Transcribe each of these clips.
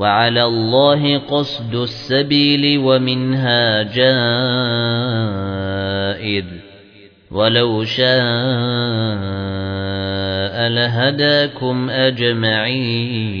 وعلى الله قصد السبيل ومنها جائر. ولو شاء لهداكم أجمعين.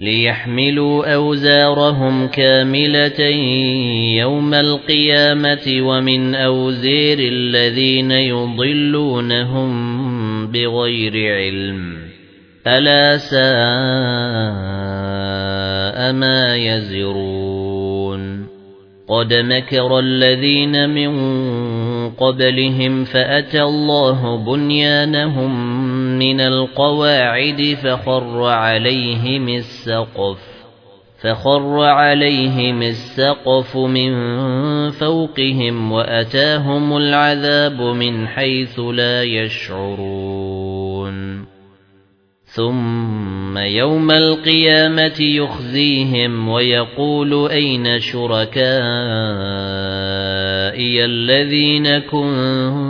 لِيَحْمِلُوا أَوْزَارَهُمْ كَامِلَةً يَوْمَ الْقِيَامَةِ وَمِنْ أَوْزَارِ الَّذِينَ يُضِلُّونَهُم بِغَيْرِ عِلْمٍ. أَلَا سَاءَ مَا يَزِرُونَ. قد مكر الذين من قبلهم فأتى الله بنيانهم من القواعد فخر عليهم السقف فخر عليهم السقف من فوقهم وأتاهم العذاب من حيث لا يشعرون. ثُمَّ يَوْمَ الْقِيَامَةِ يُخْزِيهِمْ وَيَقُولُ أَيْنَ شُرَكَائِيَ الَّذِينَ كُنتُمْ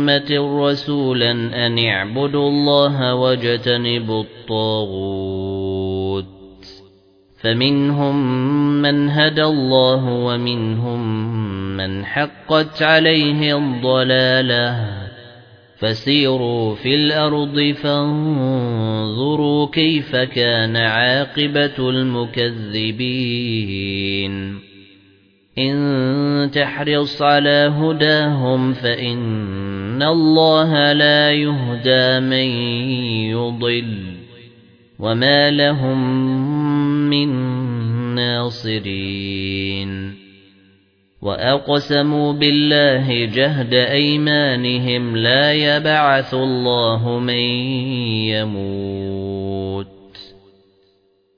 أمة رسولا أن اعبدوا الله واجتنبوا الطاغوت. فمنهم من هدى الله ومنهم من حقت عليه الضلاله. فسيروا في الأرض فانظروا كيف كان عاقبة المكذبين. إن تحرص على هداهم فإن الله لا يهدى من يضل وما لهم من ناصرين وأقسموا بالله جهد أيمانهم لا يبعث الله من يموت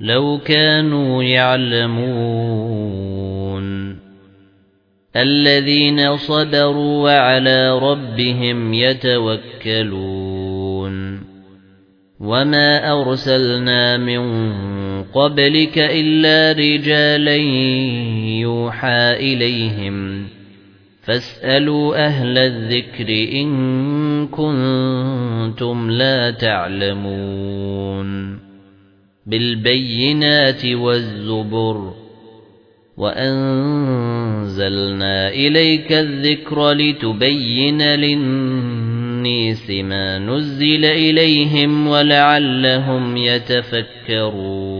لو كانوا يعلمون. الذين صبروا وعلى ربهم يتوكلون. وما أرسلنا من قبلك إلا رجالا يوحى إليهم. فاسألوا أهل الذكر إن كنتم لا تعلمون. بالبينات والزبر وأنزلنا إليك الذكر لتبين للنيس ما نزل إليهم ولعلهم يتفكرون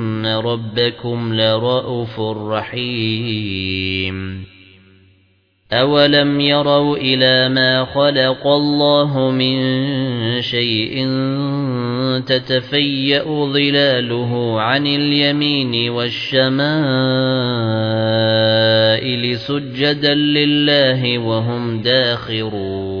رَبَّكُمْ لَرَءُوفٌ رَحِيمٌ أَوَلَمْ يَرَوْا إِلَى مَا خَلَقَ اللَّهُ مِنْ شَيْءٍ تَتَفَيَّأُ ظِلَالُهُ عَنِ الْيَمِينِ وَالشَّمَائِلِ سُجَّدًا لِلَّهِ وَهُمْ دَاخِرُونَ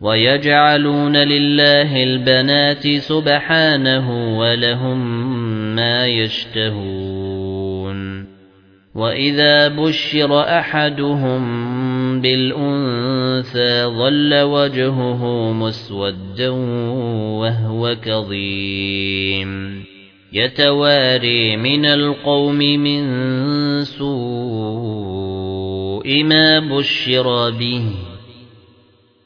وَيَجْعَلُونَ لِلَّهِ الْبَنَاتِ سُبْحَانَهُ وَلَهُم مَّا يَشْتَهُونَ. وَإِذَا بُشِّرَ أَحَدُهُم بِالْأُنثَى ظَلَّ وَجْهُهُ مُسْوَدًّا وَهُوَ كَظِيمٌ. يَتَوَارَى مِنَ الْقَوْمِ مِنْ سُوءِ مَا بُشِّرَ بِهِ.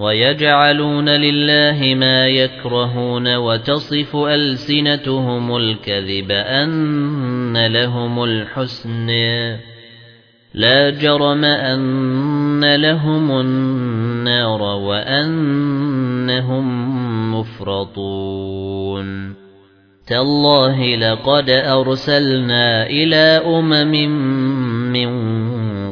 وَيَجْعَلُونَ لِلَّهِ مَا يَكْرَهُونَ وَتَصِفُ أَلْسِنَتُهُمُ الْكَذِبَ أَنَّ لَهُمُ الْحُسْنَى لَا جَرَمَ أَنَّ لَهُمُ النَّارَ وَأَنَّهُم مُّفْرَطُونَ. تَاللَّهِ لَقَدْ أَرْسَلْنَا إِلَى أُمَمٍ مِّن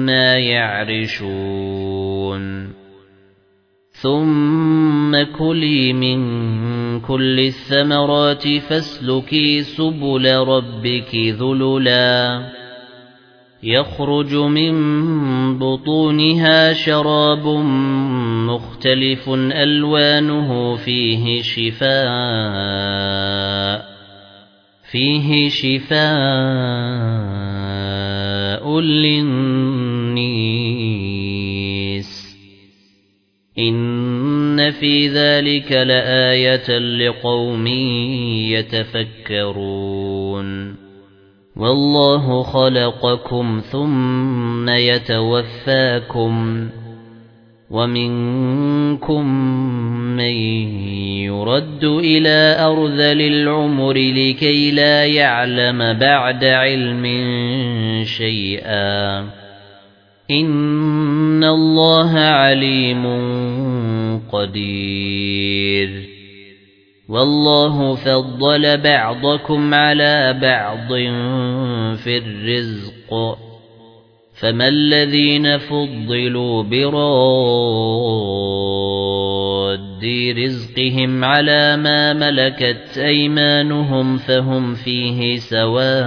وَمِمَّا يَعْرِشُونَ. ثُمَّ كُلِي مِن كُلِّ الثَّمَرَاتِ فَاسْلُكِي سُبُلَ رَبِّكِ ذُلُلًا. يَخْرُجُ مِن بُطُونِهَا شَرَابٌ مُخْتَلِفٌ أَلْوَانُهُ فِيهِ شِفَاءٌ فِيهِ شِفَاءٌ لِلنَّاسِ. إِنَّ فِي ذَلِكَ لَآيَةً لِقَوْمٍ يَتَفَكَّرُونَ. وَاللَّهُ خَلَقَكُمْ ثُمَّ يَتَوَفَّاكُمْ وَمِنكُم مَّن يُرَدُّ إِلَى أَرْذَلِ الْعُمُرِ لِكَي لَا يَعْلَمَ بَعْدَ عِلْمٍ شَيْئًا. إن الله عليم قدير والله فضل بعضكم على بعض في الرزق فما الذين فضلوا براد رزقهم على ما ملكت أيمانهم فهم فيه سواء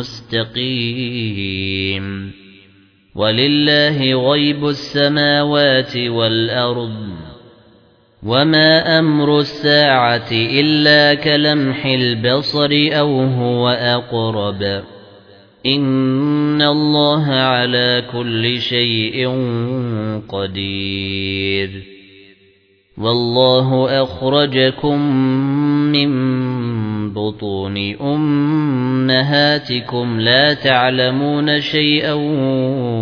مستقيم ولله غيب السماوات والأرض وما أمر الساعة إلا كلمح البصر أو هو أقرب. إن الله على كل شيء قدير. والله أخرجكم من بطون أمهاتكم لا تعلمون شيئا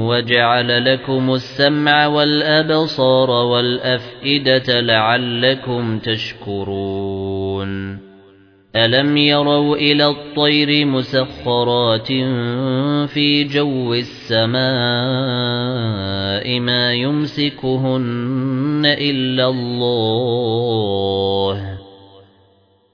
وجعل لكم السمع والأبصار والأفئدة لعلكم تشكرون. ألم يروا إلى الطير مسخرات في جو السماء ما يمسكهن إلا الله؟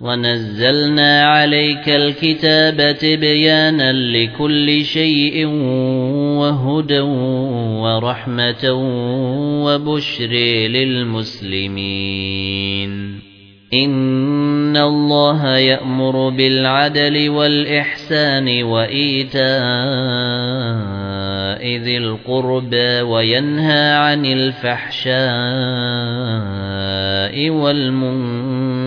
وَنَزَّلْنَا عَلَيْكَ الْكِتَابَ تِبْيَانًا لِكُلِّ شَيْءٍ وَهُدًى وَرَحْمَةً وَبُشْرًا لِلْمُسْلِمِينَ. إِنَّ اللَّهَ يَأْمُرُ بِالْعَدْلِ وَالْإِحْسَانِ وَإِيتَاءِ ذِي الْقُرْبَى وَيَنْهَى عَنِ الْفَحْشَاءِ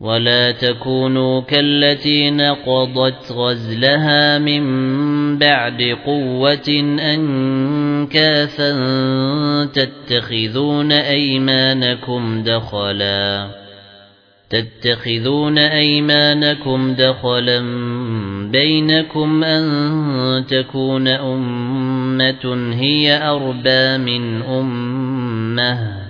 وَلَا تَكُونُوا كَالَّتِي نَقَضَتْ غَزْلَهَا مِن بَعْدِ قُوَّةٍ أَنكَاثًا تَتَّخِذُونَ أَيْمَانَكُمْ دَخَلًا تَتَّخِذُونَ أَيْمَانَكُمْ دَخَلًا بَيْنَكُمْ أَن تَكُونَ أُمَّةٌ هِيَ أَرْبَى مِنْ أُمَّةٍ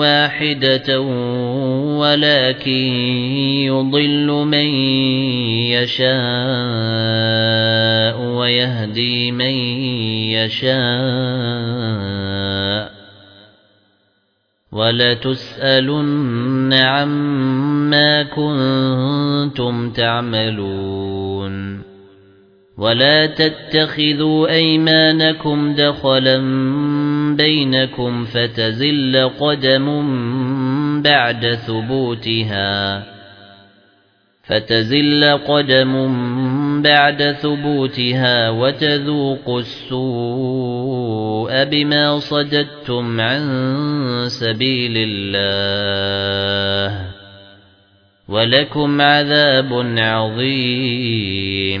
وَاحِدَةً وَلَكِن يُضِلُّ مَن يَشَاءُ وَيَهْدِي مَن يَشَاءُ وَلَتُسْأَلُنَّ عَمَّا كُنتُمْ تَعْمَلُونَ وَلَا تَتَّخِذُوا أَيْمَانَكُمْ دَخَلًا بَيْنَكُمْ فَتَزِلَّ قَدَمٌ بَعْدَ ثُبُوتِهَا فَتَزِلَّ قَدَمٌ بَعْدَ ثُبُوتِهَا وَتَذُوقُوا السُّوءَ بِمَا صَدَدتُّمْ عَن سَبِيلِ اللَّهِ وَلَكُمْ عَذَابٌ عَظِيمٌ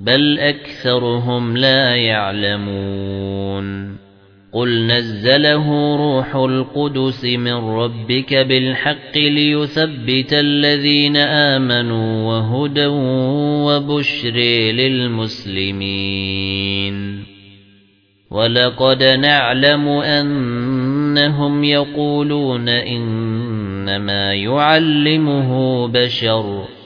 بل أكثرهم لا يعلمون. قُلْ نَزَّلَهُ رُوحُ الْقُدُسِ مِنْ رَبِّكَ بِالْحَقِّ لِيُثَبِّتَ الَّذِينَ آمَنُوا وَهُدًى وَبُشْرًا لِلْمُسْلِمِينَ. وَلَقَدْ نَعْلَمُ أَنَّهُمْ يَقُولُونَ إِنَّمَا يُعَلِّمُهُ بَشَرٌ.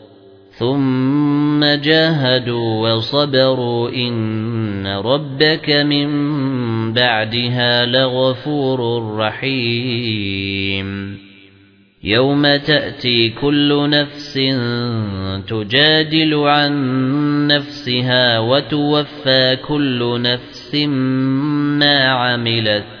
ثُمَّ جَاهَدُوا وَصَبَرُوا إِنَّ رَبَّكَ مِن بَعْدِهَا لَغَفُورٌ رَّحِيمٌ يَوْمَ تَأْتِي كُلُّ نَفْسٍ تُجَادِلُ عَن نَّفْسِهَا وَتُوَفَّى كُلُّ نَفْسٍ مَّا عَمِلَتْ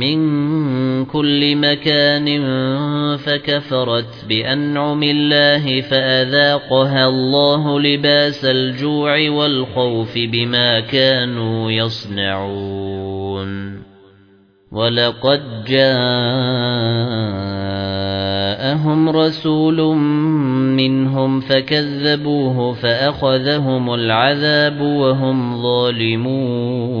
من كل مكان فكفرت بأنعم الله فأذاقها الله لباس الجوع والخوف بما كانوا يصنعون. ولقد جاءهم رسول منهم فكذبوه فأخذهم العذاب وهم ظالمون.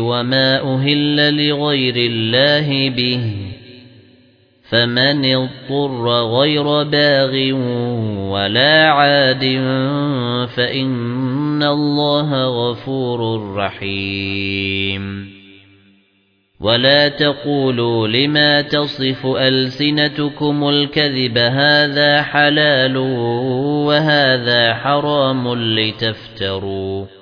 وما أهل لغير الله به فمن اضطر غير باغ ولا عاد فإن الله غفور رحيم. ولا تقولوا لما تصف ألسنتكم الكذب هذا حلال وهذا حرام لتفتروا.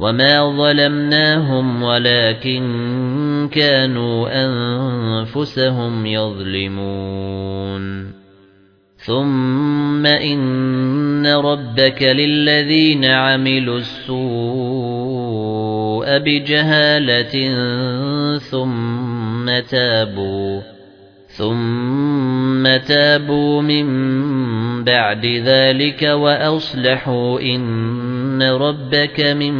وما ظلمناهم ولكن كانوا أنفسهم يظلمون ثم إن ربك للذين عملوا السوء بجهالة ثم تابوا ثُمَّ تَابُوا مِن بَعْدِ ذَلِكَ وَأَصْلَحُوا إِنَّ رَبَّكَ مِن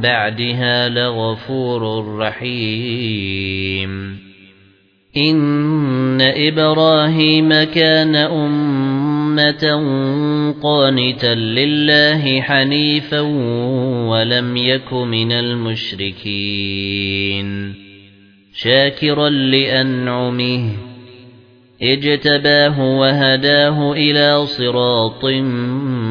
بَعْدِهَا لَغَفُورٌ رَّحِيمٌ إِنَّ إِبْرَاهِيمَ كَانَ أُمَّةً قَانِتًا لِّلَّهِ حَنِيفًا وَلَمْ يَكُ مِنَ الْمُشْرِكِينَ شَاكِرًا لِّأَنْعُمِهِ اجتباه وهداه إلى صراط